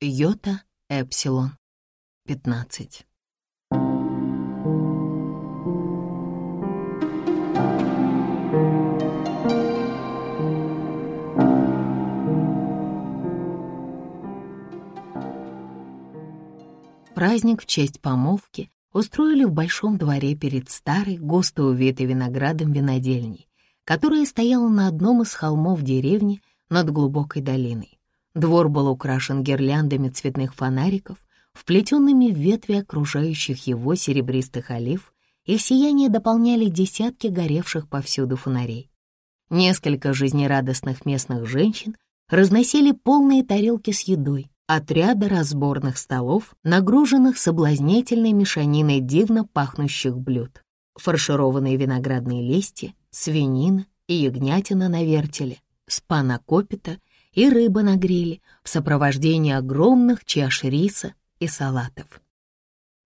Йота Эпсилон 15. Праздник в честь помолвки устроили в большом дворе перед старой, густо увитой виноградом винодельней, которая стояла на одном из холмов деревни над глубокой долиной. Двор был украшен гирляндами цветных фонариков, вплетенными в ветви окружающих его серебристых олив, их сияние дополняли десятки горевших повсюду фонарей. Несколько жизнерадостных местных женщин разносили полные тарелки с едой, от ряда разборных столов, нагруженных соблазнительной мешаниной дивно пахнущих блюд. Фаршированные виноградные листья, свинина и ягнятина на вертеле, спана копита и рыба на гриле в сопровождении огромных чаш риса и салатов.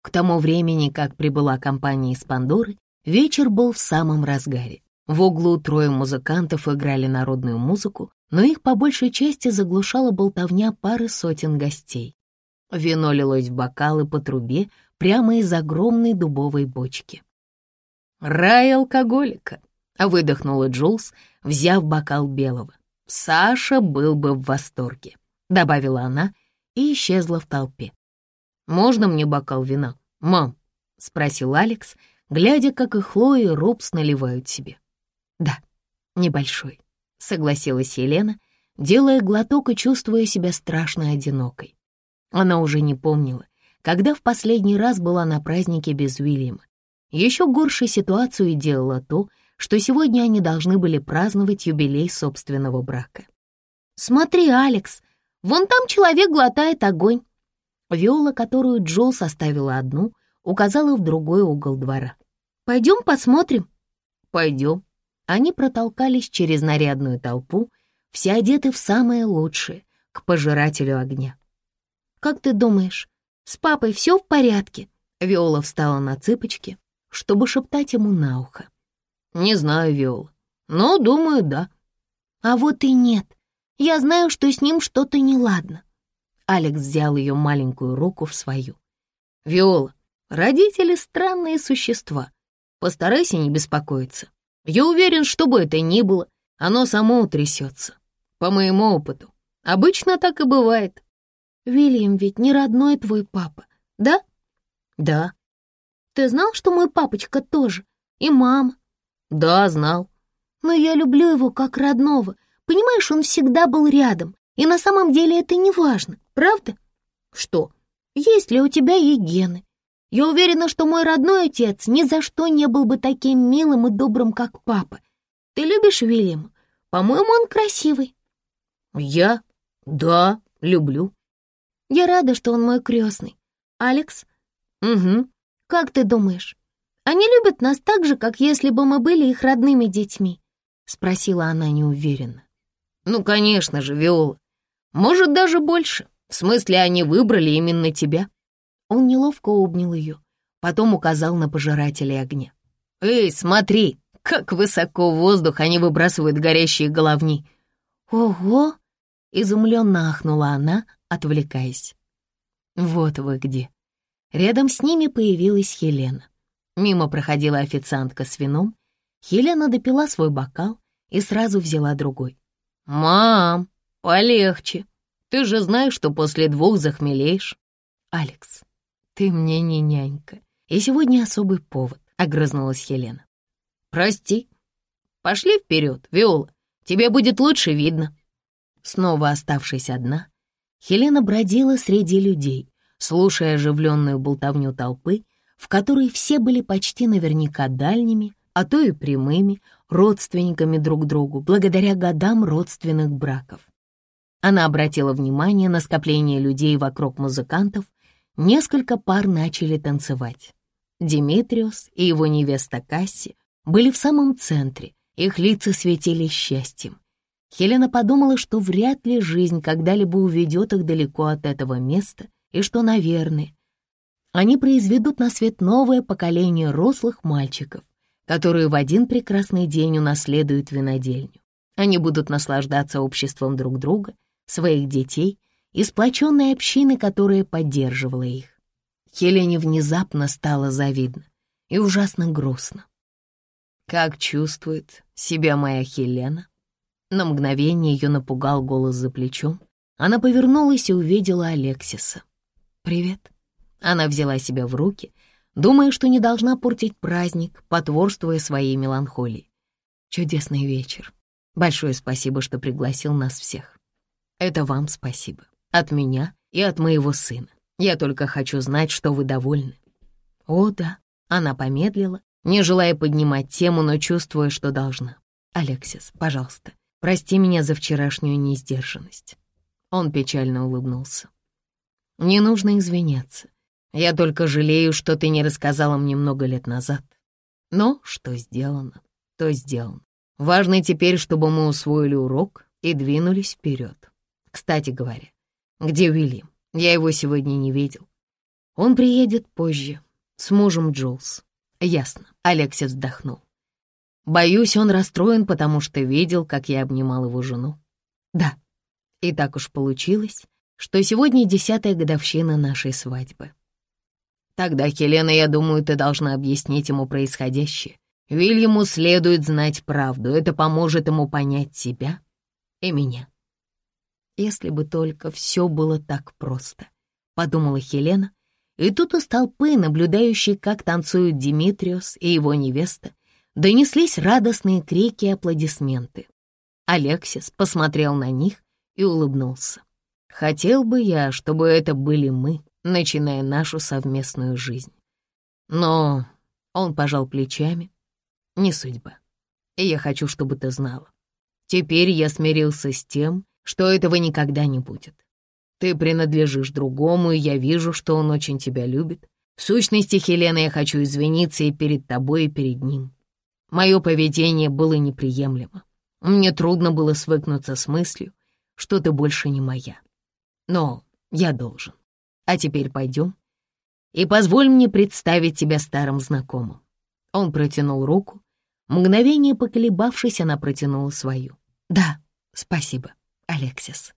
К тому времени, как прибыла компания из Пандоры, вечер был в самом разгаре. В углу трое музыкантов играли народную музыку, но их по большей части заглушала болтовня пары сотен гостей. Вино лилось в бокалы по трубе прямо из огромной дубовой бочки. «Рай алкоголика!» — выдохнула Джулс, взяв бокал белого. «Саша был бы в восторге», — добавила она и исчезла в толпе. «Можно мне бокал вина, мам?» — спросил Алекс, глядя, как и Хлоя и Робс наливают себе. «Да, небольшой», согласилась Елена, делая глоток и чувствуя себя страшно одинокой. Она уже не помнила, когда в последний раз была на празднике без Уильяма. Еще горшей ситуацию делала то, что сегодня они должны были праздновать юбилей собственного брака. «Смотри, Алекс, вон там человек глотает огонь». Виола, которую Джол составила одну, указала в другой угол двора. «Пойдем посмотрим?» «Пойдем», они протолкались через нарядную толпу, все одеты в самое лучшее, к пожирателю огня. «Как ты думаешь, с папой все в порядке?» Виола встала на цыпочки, чтобы шептать ему на ухо. «Не знаю, Виола, но, думаю, да». «А вот и нет. Я знаю, что с ним что-то неладно». Алекс взял ее маленькую руку в свою. «Виола, родители — странные существа. Постарайся не беспокоиться. Я уверен, что бы это ни было, оно само утрясется. По моему опыту. Обычно так и бывает. Вильям ведь не родной твой папа, да? Да. Ты знал, что мой папочка тоже? И мама? Да, знал. Но я люблю его как родного. Понимаешь, он всегда был рядом. И на самом деле это не важно, правда? Что? Есть ли у тебя и гены? Я уверена, что мой родной отец ни за что не был бы таким милым и добрым, как папа. Ты любишь Вильяма? По-моему, он красивый». «Я? Да, люблю». «Я рада, что он мой крестный. Алекс?» «Угу. Как ты думаешь, они любят нас так же, как если бы мы были их родными детьми?» — спросила она неуверенно. «Ну, конечно же, Виола. Может, даже больше. В смысле, они выбрали именно тебя. Он неловко обнял ее, потом указал на пожирателей огня. «Эй, смотри, как высоко в воздух они выбрасывают горящие головни!» «Ого!» — изумленно ахнула она, отвлекаясь. «Вот вы где!» Рядом с ними появилась Хелена. Мимо проходила официантка с вином. Хелена допила свой бокал и сразу взяла другой. «Мам, полегче. Ты же знаешь, что после двух захмелеешь». «Алекс, «Ты мне не нянька, и сегодня особый повод», — огрызнулась Хелена. «Прости. Пошли вперед, Виола, тебе будет лучше видно». Снова оставшись одна, Хелена бродила среди людей, слушая оживленную болтовню толпы, в которой все были почти наверняка дальними, а то и прямыми, родственниками друг другу, благодаря годам родственных браков. Она обратила внимание на скопление людей вокруг музыкантов, несколько пар начали танцевать. Димитриос и его невеста Касси были в самом центре, их лица светились счастьем. Хелена подумала, что вряд ли жизнь когда-либо уведет их далеко от этого места, и что, наверное, они произведут на свет новое поколение рослых мальчиков, которые в один прекрасный день унаследуют винодельню. Они будут наслаждаться обществом друг друга, своих детей и сплоченной общины, которая поддерживала их. Хелене внезапно стало завидно и ужасно грустно. Как чувствует себя моя Хелена? На мгновение ее напугал голос за плечом. Она повернулась и увидела Алексиса. «Привет». Она взяла себя в руки, думая, что не должна портить праздник, потворствуя своей меланхолии. Чудесный вечер. Большое спасибо, что пригласил нас всех. Это вам спасибо. От меня и от моего сына. Я только хочу знать, что вы довольны. О, да. Она помедлила, не желая поднимать тему, но чувствуя, что должна. Алексис, пожалуйста, прости меня за вчерашнюю неиздержанность. Он печально улыбнулся. Не нужно извиняться. Я только жалею, что ты не рассказала мне много лет назад. Но что сделано, то сделано. Важно теперь, чтобы мы усвоили урок и двинулись вперед. Кстати говоря, где Уильям? Я его сегодня не видел. Он приедет позже, с мужем Джулс. Ясно, Алексис вздохнул. Боюсь, он расстроен, потому что видел, как я обнимал его жену. Да, и так уж получилось, что сегодня десятая годовщина нашей свадьбы. Тогда, Хелена, я думаю, ты должна объяснить ему происходящее. Вильяму следует знать правду, это поможет ему понять себя и меня. Если бы только все было так просто, подумала Хелена, и тут из толпы, наблюдающей, как танцуют Димитриос и его невеста, донеслись радостные крики и аплодисменты. Алексис посмотрел на них и улыбнулся. «Хотел бы я, чтобы это были мы», начиная нашу совместную жизнь. Но он пожал плечами. Не судьба. И я хочу, чтобы ты знала. Теперь я смирился с тем, что этого никогда не будет. Ты принадлежишь другому, и я вижу, что он очень тебя любит. В сущности, Хелена, я хочу извиниться и перед тобой, и перед ним. Мое поведение было неприемлемо. Мне трудно было свыкнуться с мыслью, что ты больше не моя. Но я должен. А теперь пойдем. И позволь мне представить тебя старым знакомым. Он протянул руку. Мгновение поколебавшись, она протянула свою. Да, спасибо, Алексис.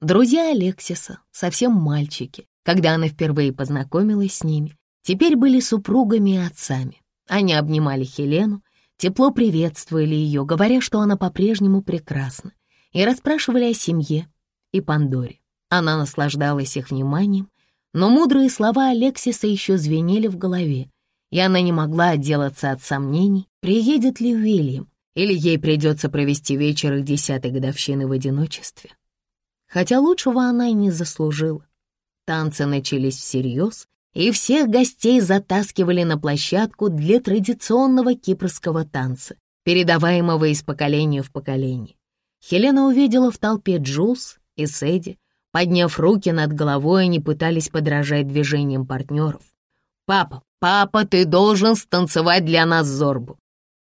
Друзья Алексиса, совсем мальчики, когда она впервые познакомилась с ними, теперь были супругами и отцами. Они обнимали Хелену, тепло приветствовали ее, говоря, что она по-прежнему прекрасна, и расспрашивали о семье и Пандоре. Она наслаждалась их вниманием, но мудрые слова Алексиса еще звенели в голове, и она не могла отделаться от сомнений, приедет ли Уильям, или ей придется провести вечер их десятой годовщины в одиночестве. Хотя лучшего она и не заслужила. Танцы начались всерьез, и всех гостей затаскивали на площадку для традиционного кипрского танца, передаваемого из поколения в поколение. Хелена увидела в толпе Джулс и Сэдди, Подняв руки над головой, они пытались подражать движениям партнеров. «Папа, папа, ты должен станцевать для нас Зорбу!»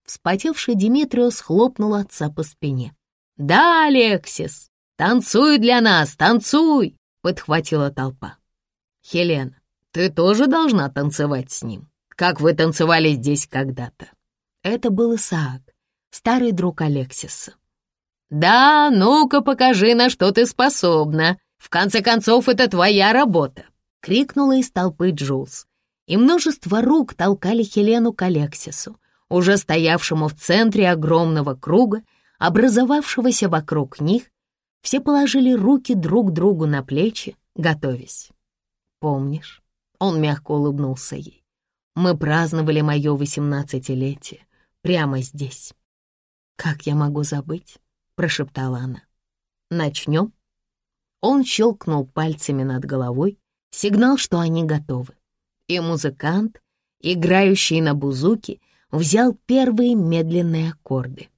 Вспотевший Димитриос хлопнул отца по спине. «Да, Алексис, танцуй для нас, танцуй!» — подхватила толпа. «Хелена, ты тоже должна танцевать с ним, как вы танцевали здесь когда-то». Это был Исаак, старый друг Алексиса. «Да, ну-ка покажи, на что ты способна», в конце концов, это твоя работа!» — крикнула из толпы Джулс. И множество рук толкали Хелену к Алексису, уже стоявшему в центре огромного круга, образовавшегося вокруг них. Все положили руки друг другу на плечи, готовясь. «Помнишь?» — он мягко улыбнулся ей. «Мы праздновали мое восемнадцатилетие прямо здесь». «Как я могу забыть?» — прошептала она. «Начнем?» Он щелкнул пальцами над головой, сигнал, что они готовы. И музыкант, играющий на бузуке, взял первые медленные аккорды.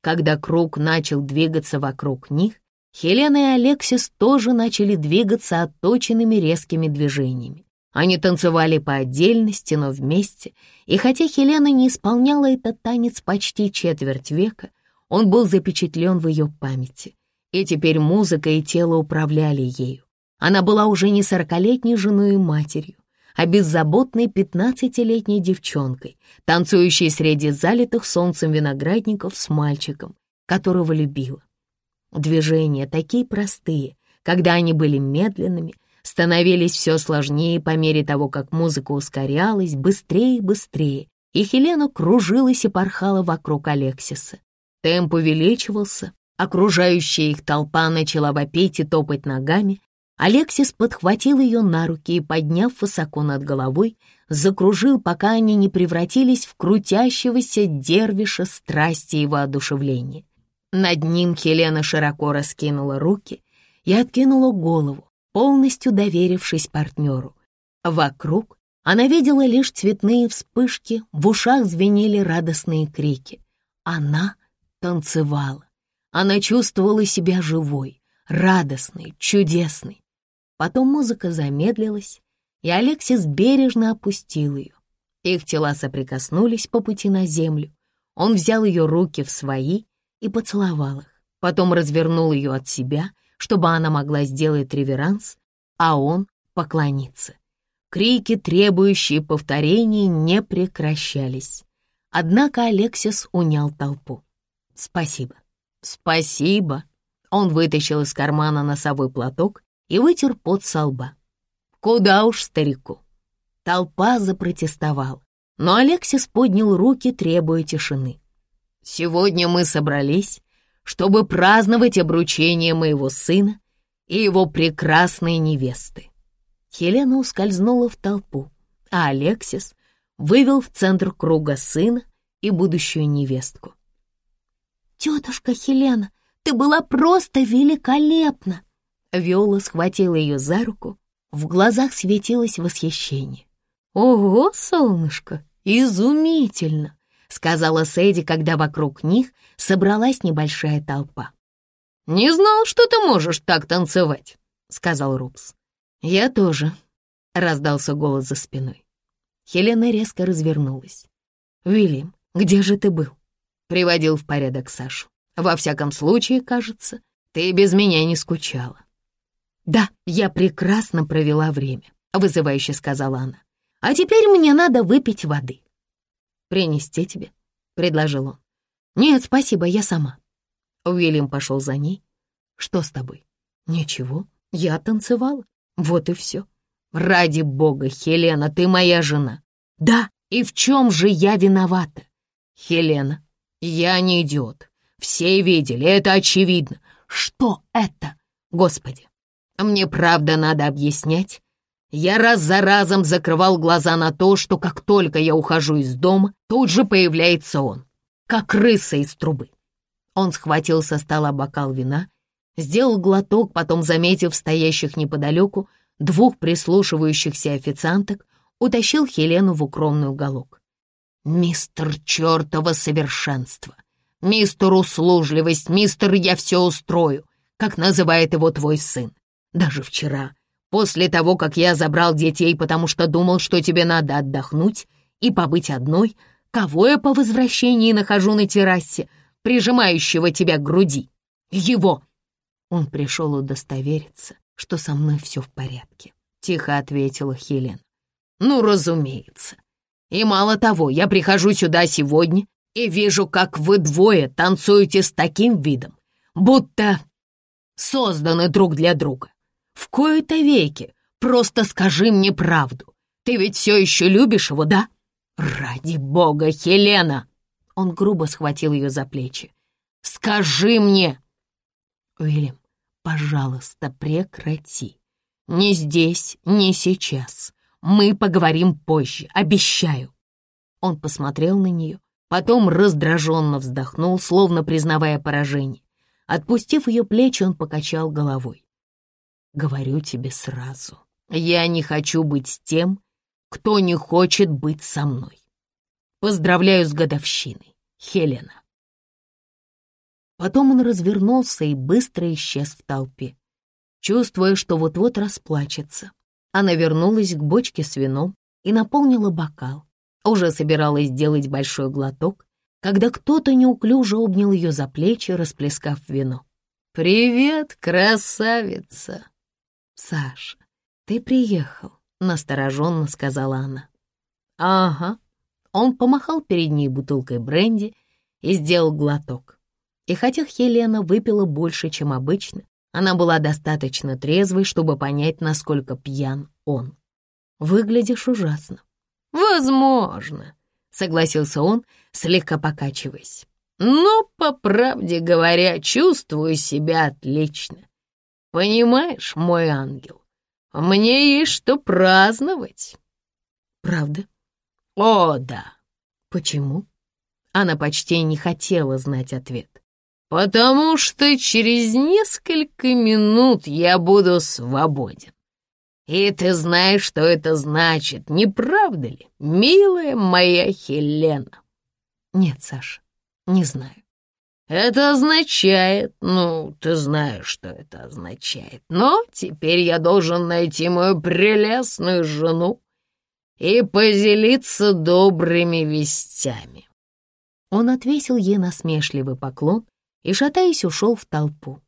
Когда круг начал двигаться вокруг них, Хелена и Алексис тоже начали двигаться отточенными резкими движениями. Они танцевали по отдельности, но вместе, и хотя Хелена не исполняла этот танец почти четверть века, он был запечатлен в ее памяти. И теперь музыка и тело управляли ею. Она была уже не сорокалетней женой и матерью, а беззаботной пятнадцатилетней девчонкой, танцующей среди залитых солнцем виноградников с мальчиком, которого любила. Движения такие простые, когда они были медленными, становились все сложнее по мере того, как музыка ускорялась быстрее и быстрее, и Хелена кружилась и порхала вокруг Алексиса. Темп увеличивался, окружающая их толпа начала вопить и топать ногами. Алексис подхватил ее на руки и, подняв высоко над головой, закружил, пока они не превратились в крутящегося дервиша страсти и воодушевления. Над ним Хелена широко раскинула руки и откинула голову, полностью доверившись партнеру. Вокруг она видела лишь цветные вспышки, в ушах звенели радостные крики. Она танцевала. Она чувствовала себя живой, радостной, чудесной. Потом музыка замедлилась, и Алексис бережно опустил ее. Их тела соприкоснулись по пути на землю. Он взял ее руки в свои и поцеловал их. Потом развернул ее от себя, чтобы она могла сделать реверанс, а он поклониться. Крики, требующие повторений, не прекращались. Однако Алексис унял толпу. «Спасибо». «Спасибо». Он вытащил из кармана носовой платок и вытер пот со лба. Куда уж старику. Толпа запротестовала, но Алексис поднял руки, требуя тишины. «Сегодня мы собрались, чтобы праздновать обручение моего сына и его прекрасной невесты». Хелена ускользнула в толпу, а Алексис вывел в центр круга сына и будущую невестку. «Тетушка Хелена, ты была просто великолепна!» Виола схватила ее за руку в глазах светилось восхищение. «Ого, солнышко, изумительно!» — сказала Сэдди, когда вокруг них собралась небольшая толпа. «Не знал, что ты можешь так танцевать», — сказал Рупс. «Я тоже», — раздался голос за спиной. Хелена резко развернулась. «Вильям, где же ты был?» Приводил в порядок Сашу. «Во всяком случае, кажется, ты без меня не скучала». «Да, я прекрасно провела время», — вызывающе сказала она. «А теперь мне надо выпить воды». «Принести тебе?» — предложил он. «Нет, спасибо, я сама». Уильям пошел за ней. «Что с тобой?» «Ничего, я танцевала. Вот и все». «Ради бога, Хелена, ты моя жена». «Да, и в чем же я виновата?» «Хелена, я не идиот. Все видели, это очевидно». «Что это?» «Господи, мне правда надо объяснять. Я раз за разом закрывал глаза на то, что как только я ухожу из дома, тут же появляется он, как крыса из трубы. Он схватил со стола бокал вина, сделал глоток, потом, заметив стоящих неподалеку двух прислушивающихся официанток, утащил Хелену в укромный уголок. «Мистер чертова совершенство! Мистер услужливость! Мистер я все устрою!» как называет его твой сын. Даже вчера, после того, как я забрал детей, потому что думал, что тебе надо отдохнуть и побыть одной, кого я по возвращении нахожу на террасе, прижимающего тебя к груди? Его!» Он пришел удостовериться, что со мной все в порядке, — тихо ответила Хелен. «Ну, разумеется. И мало того, я прихожу сюда сегодня и вижу, как вы двое танцуете с таким видом, будто созданы друг для друга. В кои-то веки. Просто скажи мне правду. Ты ведь все еще любишь его, да? Ради бога, Хелена!» Он грубо схватил ее за плечи. «Скажи мне!» «Уильям, пожалуйста, прекрати. Не здесь, не сейчас. Мы поговорим позже, обещаю». Он посмотрел на нее, потом раздраженно вздохнул, словно признавая поражение. Отпустив ее плечи, он покачал головой. Говорю тебе сразу, я не хочу быть с тем, кто не хочет быть со мной. Поздравляю с годовщиной, Хелена. Потом он развернулся и быстро исчез в толпе. Чувствуя, что вот-вот расплачется, она вернулась к бочке с вином и наполнила бокал. Уже собиралась сделать большой глоток, когда кто-то неуклюже обнял ее за плечи, расплескав вино. «Привет, красавица!» «Саша, ты приехал», — настороженно сказала она. «Ага». Он помахал перед ней бутылкой бренди и сделал глоток. И хотя Хелена выпила больше, чем обычно, Она была достаточно трезвой, чтобы понять, насколько пьян он. «Выглядишь ужасно». «Возможно», — согласился он, слегка покачиваясь. «Но, по правде говоря, чувствую себя отлично. Понимаешь, мой ангел, мне есть что праздновать». «Правда?» «О, да». «Почему?» Она почти не хотела знать ответ. «Потому что через несколько минут я буду свободен. И ты знаешь, что это значит, не правда ли, милая моя Хелена?» «Нет, Саша, не знаю». «Это означает, ну, ты знаешь, что это означает, но теперь я должен найти мою прелестную жену и поделиться добрыми вестями». Он отвесил ей насмешливый поклон и, шатаясь, ушел в толпу.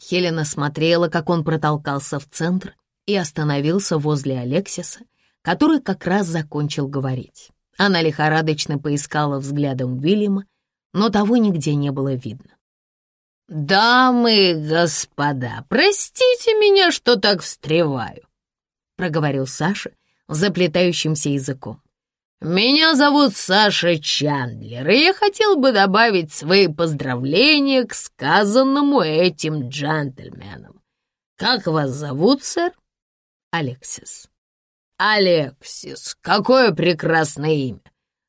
Хелена смотрела, как он протолкался в центр и остановился возле Алексиса, который как раз закончил говорить. Она лихорадочно поискала взглядом Уильяма, но того нигде не было видно. «Дамы и господа, простите меня, что так встреваю», — проговорил Саша заплетающимся языком. «Меня зовут Саша Чандлер, и я хотел бы добавить свои поздравления к сказанному этим джентльменам. Как вас зовут, сэр?» «Алексис». «Алексис, какое прекрасное имя!»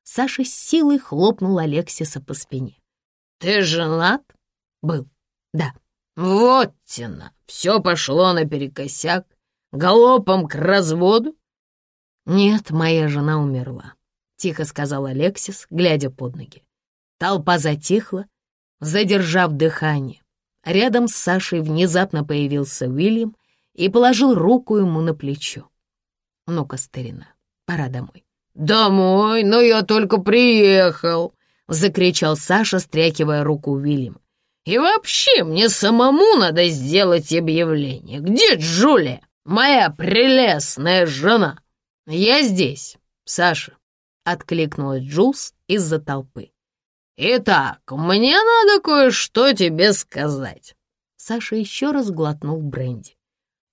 Саша с силой хлопнул Алексиса по спине. «Ты женат?» «Был, да». «Вот тена, все пошло наперекосяк, галопом к разводу?» «Нет, моя жена умерла», тихо сказал Алексис, глядя под ноги. Толпа затихла, задержав дыхание. Рядом с Сашей внезапно появился Уильям и положил руку ему на плечо. «Ну-ка, старина, пора домой». «Домой? Но я только приехал!» — закричал Саша, стряхивая руку Уильяма. «И вообще мне самому надо сделать объявление. Где Джулия, моя прелестная жена?» «Я здесь, Саша», откликнулась Джулс из-за толпы. «Итак, мне надо кое-что тебе сказать». Саша еще раз глотнул бренди.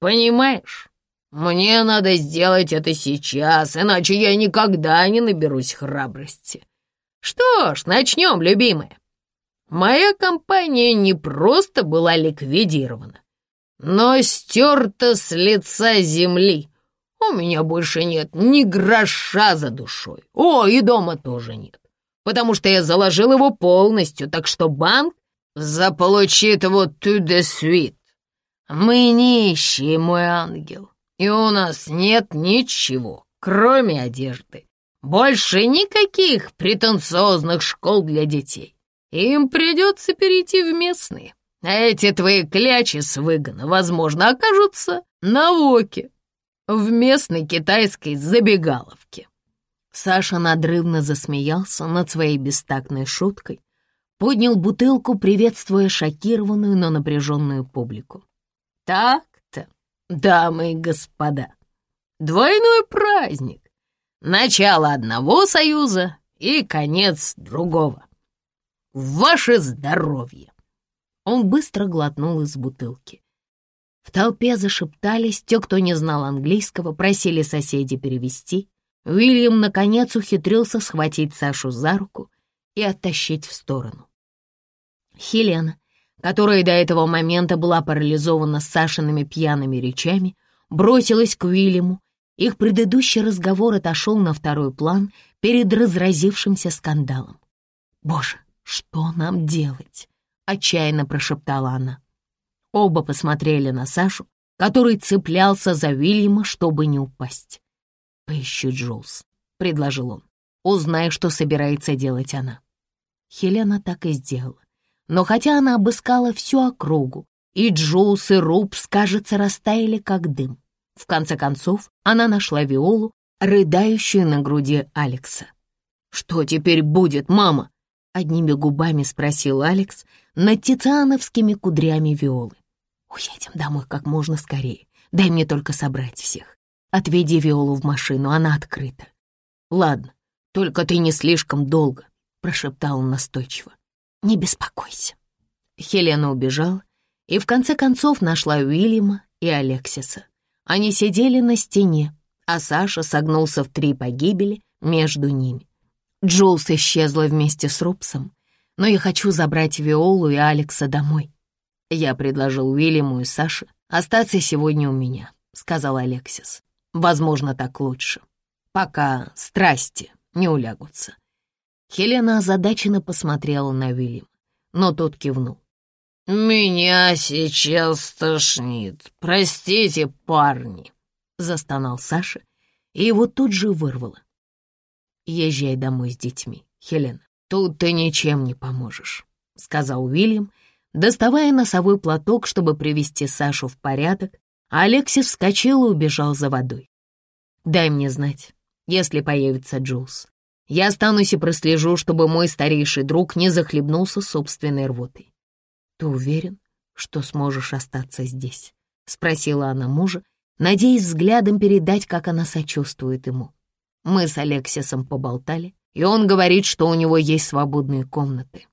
«Понимаешь, мне надо сделать это сейчас, иначе я никогда не наберусь храбрости. Что ж, начнем, любимая. Моя компания не просто была ликвидирована, но стерта с лица земли. У меня больше нет ни гроша за душой. О, и дома тоже нет, потому что я заложил его полностью, так что банк заполучит его tout de suite. Мы нищие, мой ангел, и у нас нет ничего, кроме одежды. Больше никаких претенциозных школ для детей. Им придется перейти в местные. А эти твои клячи с выгона, возможно, окажутся на воке в местной китайской забегаловке». Саша надрывно засмеялся над своей бестактной шуткой, поднял бутылку, приветствуя шокированную, но напряженную публику. «Так-то, дамы и господа, двойной праздник. Начало одного союза и конец другого. Ваше здоровье!» Он быстро глотнул из бутылки. В толпе зашептались, те, кто не знал английского, просили соседей перевести. Уильям, наконец, ухитрился схватить Сашу за руку и оттащить в сторону. Хелена, которая до этого момента была парализована Сашиными пьяными речами, бросилась к Уильяму. Их предыдущий разговор отошел на второй план перед разразившимся скандалом. «Боже, что нам делать?» — отчаянно прошептала она. Оба посмотрели на Сашу, который цеплялся за Уильяма, чтобы не упасть. «Поищу Джулс», — предложил он. «Узнай, что собирается делать она». Хелена так и сделала. Но хотя она обыскала всю округу, и Джулс, и Рупс, кажется, растаяли как дым. В конце концов, она нашла Виолу, рыдающую на груди Алекса. «Что теперь будет, мама?» — одними губами спросил Алекс над тициановскими кудрями Виолы. Уедем домой как можно скорее. Дай мне только собрать всех. Отведи Виолу в машину, она открыта. Ладно, только ты не слишком долго, прошептал он настойчиво. Не беспокойся. Хелена убежала, и в конце концов нашла Уильяма и Алексиса. Они сидели на стене, а Саша согнулся в три погибели между ними. Джулс исчезла вместе с Рупсом, но я хочу забрать Виолу и Алекса домой. Я предложил Уильяму и Саше остаться сегодня у меня, сказал Алексис. Возможно, так лучше, пока страсти не улягутся. Хелена озадаченно посмотрела на Уильяма, но тот кивнул. «Меня сейчас тошнит. Простите, парни», — застонал Саша, и его тут же вырвало. «Езжай домой с детьми, Хелена. Тут ты ничем не поможешь», — сказал Уильям, доставая носовой платок, чтобы привести Сашу в порядок, а Алексис вскочил и убежал за водой. «Дай мне знать, если появится Джулс. Я останусь и прослежу, чтобы мой старейший друг не захлебнулся собственной рвотой. «Ты уверен, что сможешь остаться здесь?» — спросила она мужа, надеясь взглядом передать, как она сочувствует ему. Мы с Алексисом поболтали, и он говорит, что у него есть свободные комнаты.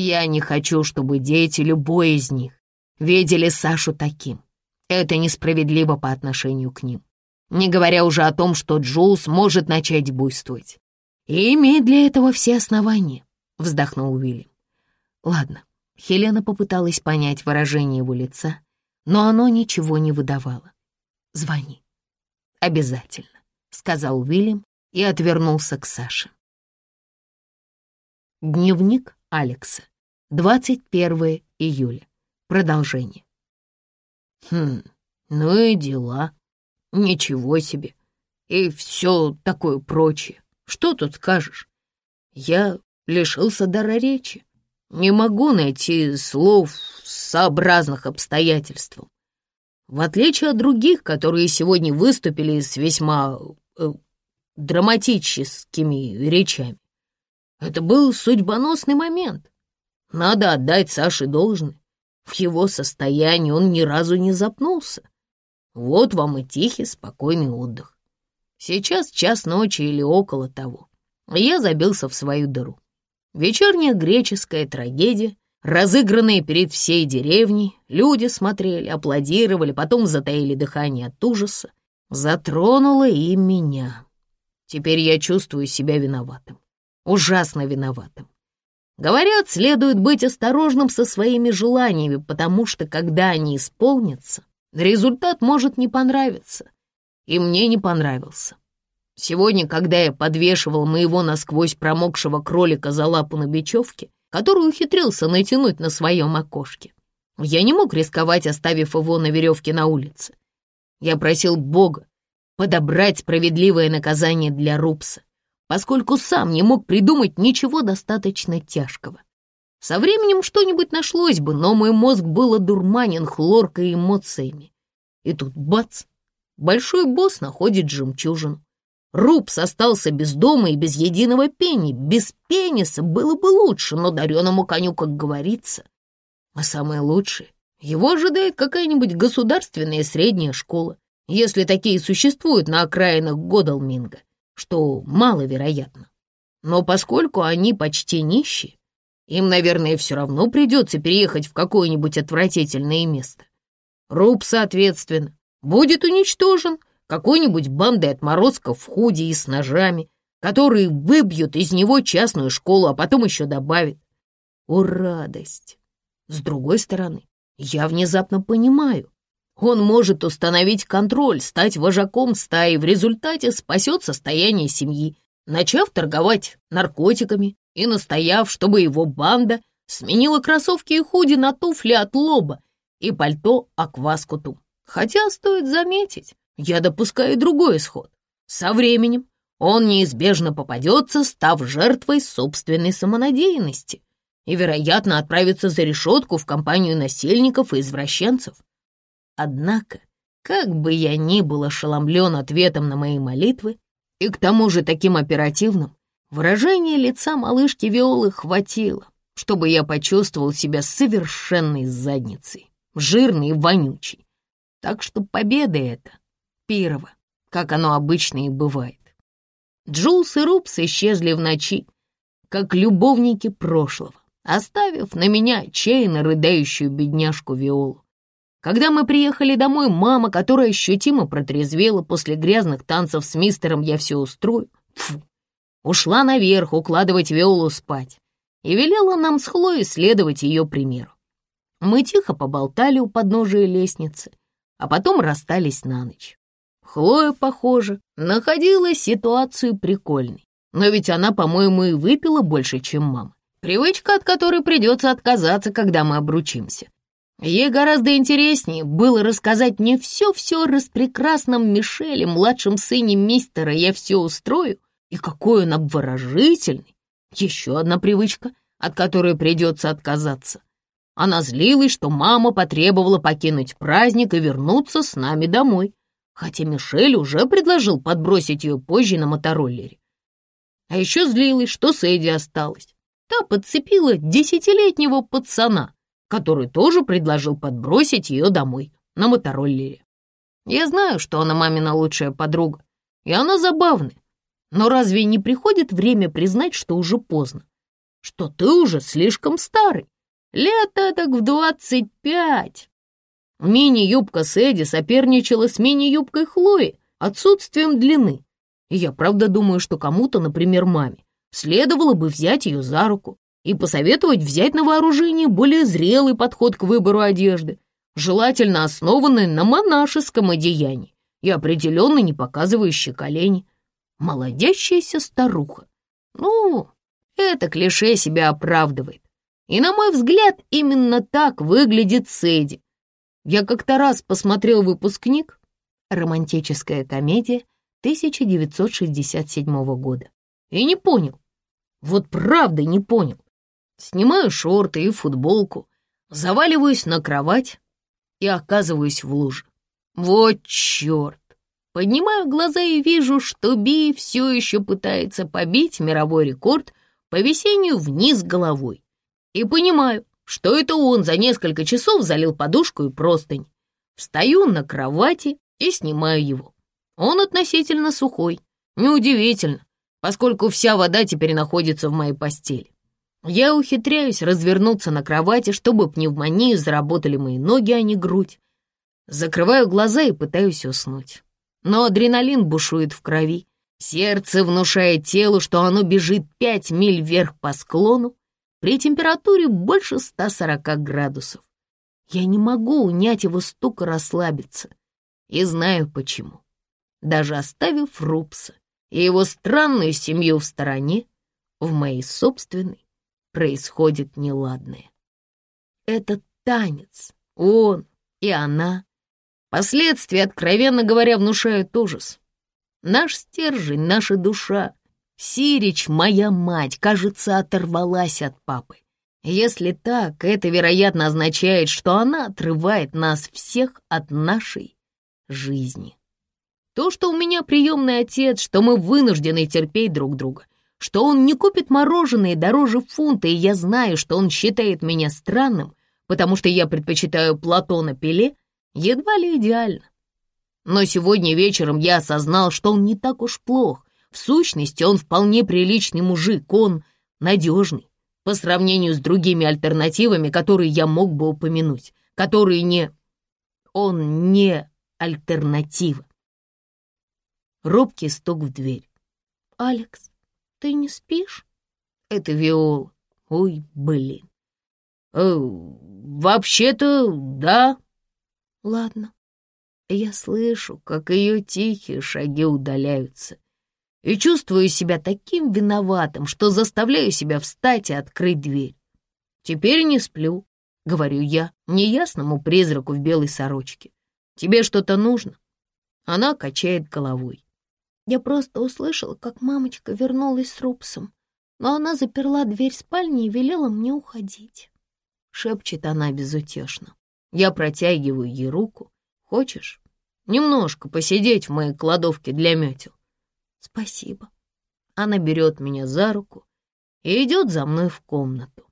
Я не хочу, чтобы дети, любой из них, видели Сашу таким. Это несправедливо по отношению к ним. Не говоря уже о том, что Джулс может начать буйствовать. И имеет для этого все основания, вздохнул Уильям. Ладно, Хелена попыталась понять выражение его лица, но оно ничего не выдавало. «Звони». «Обязательно», — сказал Уильям и отвернулся к Саше. Дневник Алекса. 21 июля. Продолжение. Хм, ну и дела. Ничего себе. И все такое прочее. Что тут скажешь? Я лишился дара речи. Не могу найти слов сообразных обстоятельствам. В отличие от других, которые сегодня выступили с весьма э, драматическими речами. Это был судьбоносный момент. Надо отдать Саше должное. В его состоянии он ни разу не запнулся. Вот вам и тихий, спокойный отдых. Сейчас час ночи или около того. Я забился в свою дыру. Вечерняя греческая трагедия, разыгранная перед всей деревней, люди смотрели, аплодировали, потом затаили дыхание от ужаса, затронула и меня. Теперь я чувствую себя виноватым, ужасно виноватым. Говорят, следует быть осторожным со своими желаниями, потому что, когда они исполнятся, результат может не понравиться. И мне не понравился. Сегодня, когда я подвешивал моего насквозь промокшего кролика за лапу на бечевке, которую ухитрился натянуть на своем окошке, я не мог рисковать, оставив его на веревке на улице. Я просил Бога подобрать справедливое наказание для Рупса, поскольку сам не мог придумать ничего достаточно тяжкого. Со временем что-нибудь нашлось бы, но мой мозг был одурманен хлоркой и эмоциями. И тут бац! Большой босс находит жемчужину. Рупс остался без дома и без единого пени. Без пениса было бы лучше, но дареному коню, как говорится. А самое лучшее, его ожидает какая-нибудь государственная средняя школа, если такие существуют на окраинах Годалминга, что маловероятно. Но поскольку они почти нищие, им, наверное, все равно придется переехать в какое-нибудь отвратительное место. Руб, соответственно, будет уничтожен, какой-нибудь бандой отморозков в худе и с ножами, которые выбьют из него частную школу, а потом еще добавят. О, радость! С другой стороны, я внезапно понимаю, он может установить контроль, стать вожаком стаи, в результате спасет состояние семьи, начав торговать наркотиками и настояв, чтобы его банда сменила кроссовки и худи на туфли от лоба и пальто акваскуту. Хотя, стоит заметить, я допускаю другой исход. Со временем он неизбежно попадется, став жертвой собственной самонадеянности и, вероятно, отправится за решетку в компанию насильников и извращенцев. Однако, как бы я ни был ошеломлен ответом на мои молитвы, и к тому же таким оперативным, выражение лица малышки Виолы хватило, чтобы я почувствовал себя совершенной задницей, жирной и вонючей. Так что победа эта Пирова, как оно обычно и бывает. Джулс и Рупс исчезли в ночи, как любовники прошлого, оставив на меня отчаянно рыдающую бедняжку Виолу. Когда мы приехали домой, мама, которая ощутимо протрезвела после грязных танцев с мистером «Я все устрою», фу, ушла наверх укладывать Виолу спать и велела нам с Хлоей следовать ее примеру. Мы тихо поболтали у подножия лестницы, а потом расстались на ночь. Хлоя, похоже, находила ситуацию прикольной, но ведь она, по-моему, и выпила больше, чем мама. Привычка, от которой придется отказаться, когда мы обручимся. Ей гораздо интереснее было рассказать мне все-все распрекрасном Мишеле, младшем сыне мистера «Я все устрою», и какой он обворожительный. Еще одна привычка, от которой придется отказаться. Она злилась, что мама потребовала покинуть праздник и вернуться с нами домой, хотя Мишель уже предложил подбросить ее позже на мотороллере. А еще злилась, что Сэдди осталась. Та подцепила десятилетнего пацана, который тоже предложил подбросить ее домой на мотороллере. Я знаю, что она мамина лучшая подруга, и она забавная. Но разве не приходит время признать, что уже поздно? Что ты уже слишком старый? Лет так в двадцать пять. Мини-юбка Сэдди соперничала с мини-юбкой Хлои отсутствием длины. И я правда думаю, что кому-то, например, маме, следовало бы взять ее за руку и посоветовать взять на вооружение более зрелый подход к выбору одежды, желательно основанный на монашеском одеянии и определенно не показывающий колени. Молодящаяся старуха. Ну, это клише себя оправдывает. И, на мой взгляд, именно так выглядит Сэдди. Я как-то раз посмотрел выпускник «Романтическая комедия» 1967 года и не понял. Вот правда не понял. Снимаю шорты и футболку, заваливаюсь на кровать и оказываюсь в луже. Вот черт! Поднимаю глаза и вижу, что Би все еще пытается побить мировой рекорд по висению вниз головой. И понимаю, что это он за несколько часов залил подушку и простынь. Встаю на кровати и снимаю его. Он относительно сухой. Неудивительно, поскольку вся вода теперь находится в моей постели. Я ухитряюсь развернуться на кровати, чтобы пневмонию заработали мои ноги, а не грудь. Закрываю глаза и пытаюсь уснуть. Но адреналин бушует в крови. Сердце внушает телу, что оно бежит пять миль вверх по склону при температуре больше 140 градусов. Я не могу унять его стук и расслабиться. И знаю почему. Даже оставив Рупса и его странную семью в стороне, в моей собственной происходит неладное. Этот танец, он и она, последствия, откровенно говоря, внушают ужас. Наш стержень, наша душа, Сирич, моя мать, кажется, оторвалась от папы. Если так, это, вероятно, означает, что она отрывает нас всех от нашей жизни. То, что у меня приемный отец, что мы вынуждены терпеть друг друга — что он не купит мороженое дороже фунта, и я знаю, что он считает меня странным, потому что я предпочитаю Платона Пеле, едва ли идеально. Но сегодня вечером я осознал, что он не так уж плох. В сущности, он вполне приличный мужик, он надежный по сравнению с другими альтернативами, которые я мог бы упомянуть, которые не... Он не альтернатива. Робкий стук в дверь. «Алекс, ты не спишь? Это Виола. Ой, блин. Э, вообще-то, да. Ладно. Я слышу, как ее тихие шаги удаляются. И чувствую себя таким виноватым, что заставляю себя встать и открыть дверь. Теперь не сплю, говорю я неясному призраку в белой сорочке. Тебе что-то нужно? Она качает головой. Я просто услышала, как мамочка вернулась с Рупсом, но она заперла дверь спальни и велела мне уходить. Шепчет она безутешно. Я протягиваю ей руку. Хочешь? Немножко посидеть в моей кладовке для метел. Спасибо. Она берет меня за руку и идет за мной в комнату.